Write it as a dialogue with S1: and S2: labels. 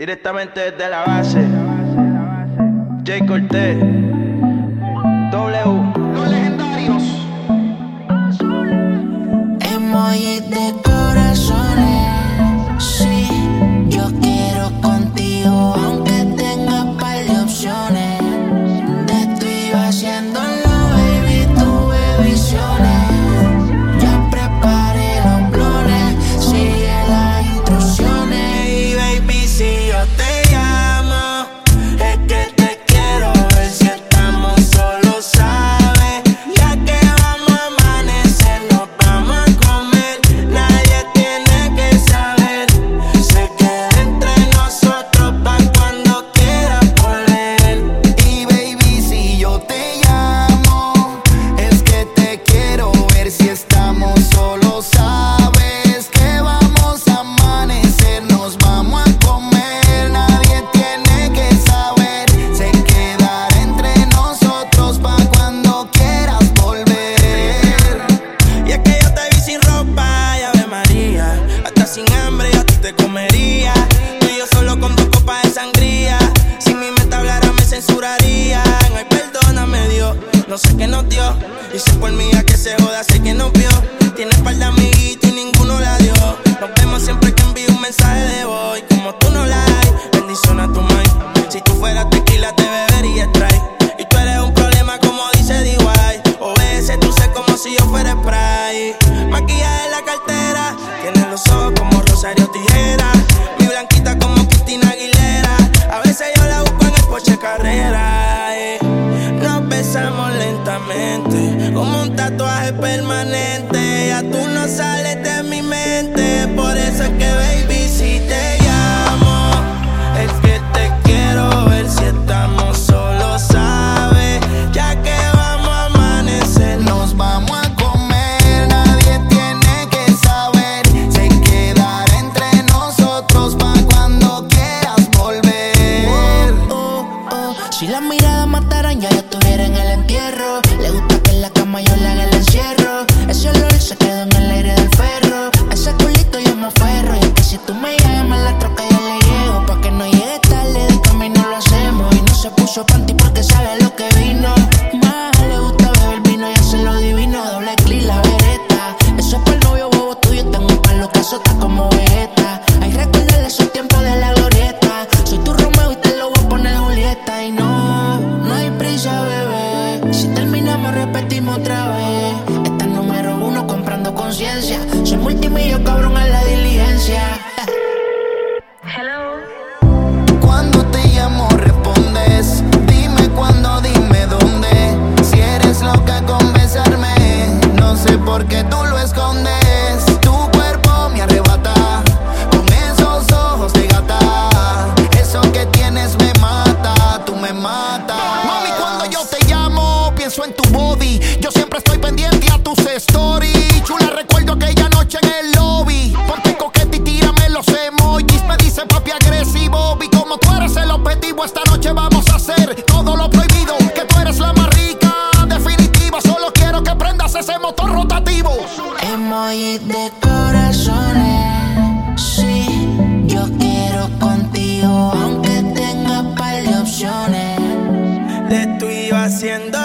S1: Directamente desde la base, J. Cortés, W. permanente. Ya tú no sales de mi mente, por eso es que
S2: otra vez. Este número uno comprando conciencia. Soy cabrón la diligencia.
S3: Hello.
S4: Cuando te llamo respondes. Dime cuándo, dime dónde. Si eres loca con besarme, no sé por qué tú lo escondes. Tu cuerpo me arrebata con esos ojos de gata. Eso que tienes me mata, tú me matas. Mami, cuando yo te pienso en tu body. Yo siempre estoy pendiente a tus stories. Chula, recuerdo aquella noche en el lobby. Ponte coqueta y tírame los emojis. Me dice papi agresivo. Y como tú eres el objetivo, esta noche vamos a hacer todo lo prohibido. Que tú eres la más rica, definitiva. Solo quiero que prendas ese motor rotativo.
S2: Emoji de corazones. Sí, yo quiero contigo, aunque tenga par de opciones.
S1: Le haciendo